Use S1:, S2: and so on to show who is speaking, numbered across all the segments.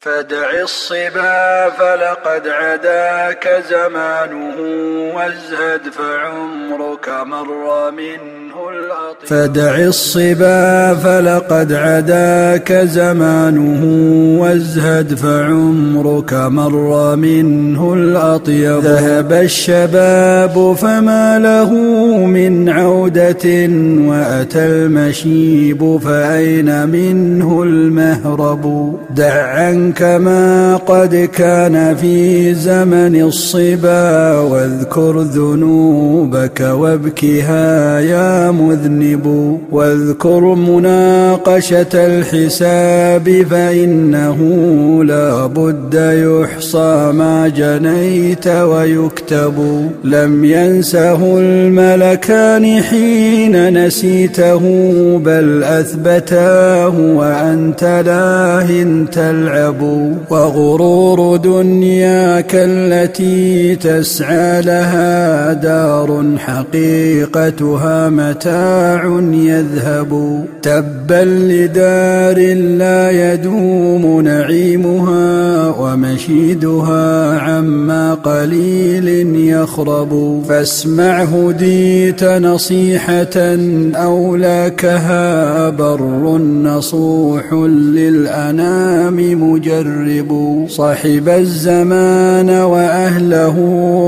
S1: فادع الصبا فلقد عداك زمانه وازهد فعمرك مر منه الأطيب. فدع الصبا فلقد عداك زمانه وازهد فعمرك مر منه الأطيب. ذهب الشباب فما له من عودة وأتى المشيب فأين منه المهرب؟ دع عنك كما قد كان في زمن الصبا واذكر ذنوبك وابكها يا مذنب. واذكر مناقشة الحساب فإنه لا بد يحصى ما جنيت ويكتب. لم ينسه الملكان حين نسيته بل أثبتاه وأنت لاه تلعب. وغرور دنياك التي تسعى لها دار حقيقتها متاع يذهب. تبا لدار لا يدوم نعيمها ومشيدها عما قليل يخرب. فاسمع هديت نصيحة أولاكها بر نصوح للأنام مجرد يجرب صاحب الزمان وأهله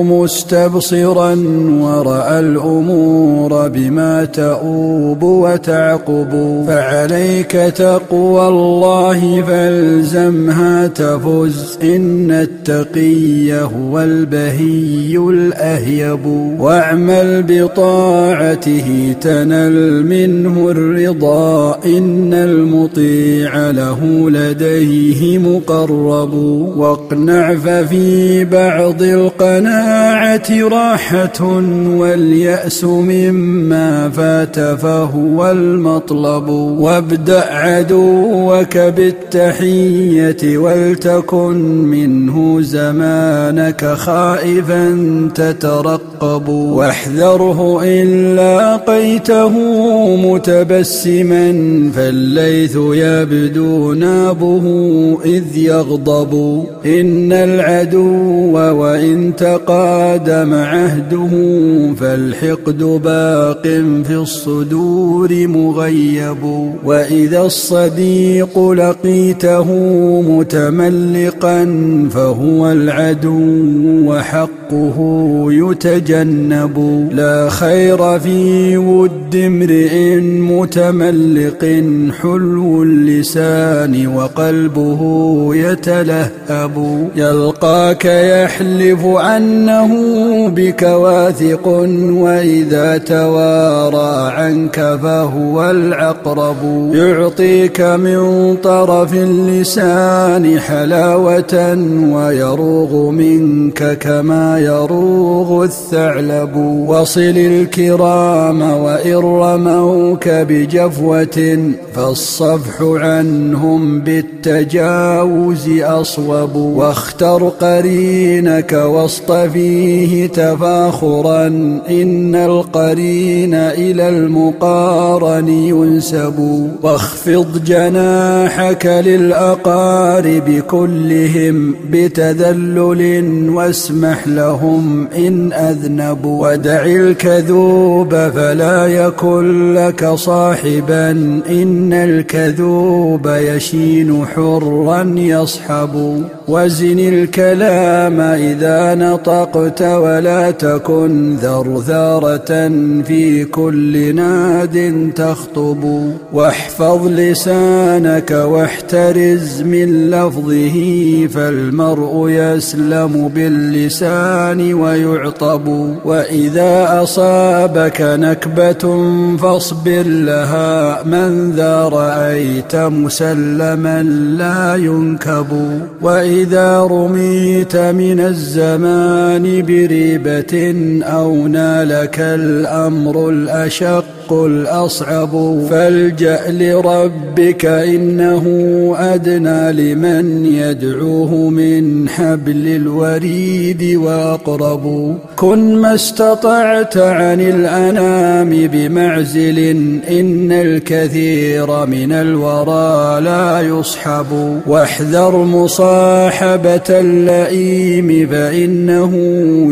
S1: مستبصرا ورأى الأمور بما تؤوب وتعقب. فعليك تقوى الله فالزمها تفز إن التقي هو البهي الأهيب. واعمل بطاعته تنل منه الرضا إن المطيع له لديه مقرب واقنع ففي بعض القناعة راحة واليأس مما فات فهو المطلب. وابدأ عدوك بالتحية ولتكن منه زمانك خائفا تترقب. واحذره إن لاقيته متبسما فالليث يبدو نابه إذ يغضب إن العدو وإن تقادم عهده فالحقد باق في الصدور مغيب وإذا الصديق لقيته متملقا فهو العدو وحقه يتجنب لا خير في ود امرئ متملق حلو اللسان وقلبه يتلهب يلقاك يحلف عنه بك واثق وإذا توارى عنك فهو العقرب. يعطيك من طرف اللسان حلاوة ويروغ منك كما يروغ الثعلب. وصل الكرام وإن رموك بجفوة فالصفح عنهم بالتجاوز أصوب. واختر قرينك واصطفيه تفاخرا. إن القرين إلى المقارن ينسب. واخفض جناحك للأقارب كلهم بتذلل واسمح لهم إن أذنبوا ودع الكذوب فلا يكن لك صاحبا. إن الكذوب يشين حرا. يصحب وزن الكلام إذا نطقت ولا تكن ذرذارة في كل ناد تخطب. واحفظ لسانك واحترز من لفظه فالمرء يسلم باللسان ويعطب. وإذا أصابك نكبة فاصبر لها من ذا رأيت مسلما لا ينكب. وإذا رميت من الزمان بريبة أو نالك الأمر الأشق الشق الأصعب فالجأ لربك إنه أدنى لمن يدعوه من حبل الوريد وأقرب. كن ما استطعت عن الأنام بمعزل إن الكثير من الورى لا يصحب. واحذر مصاحبة اللئيم فإنه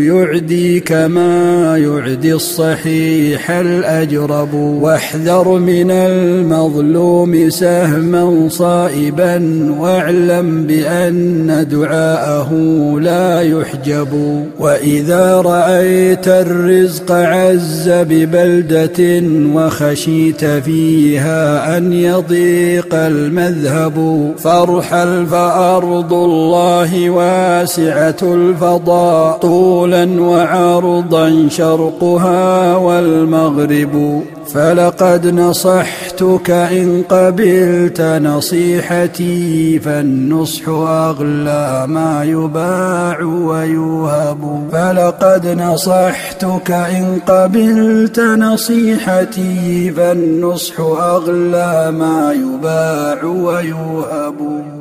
S1: يعدي كما يعدي الصحيح الأجرب. واحذر من المظلوم سهما صائبا واعلم بأن دعاءه لا يحجب. وإذا رأيت الرزق عز ببلدة وخشيت فيها أن يضيق المذهب فارحل فأرض الله واسعة الفضاء طولا وعرضا شرقها والمغرب. فلقد نصحتك إن قبلت نصيحتي فالنصح أغلى ما يباع ويوهب. فلقد نصحتك إن قبلت نصيحتي فالنصح أغلى ما يباع ويوهب.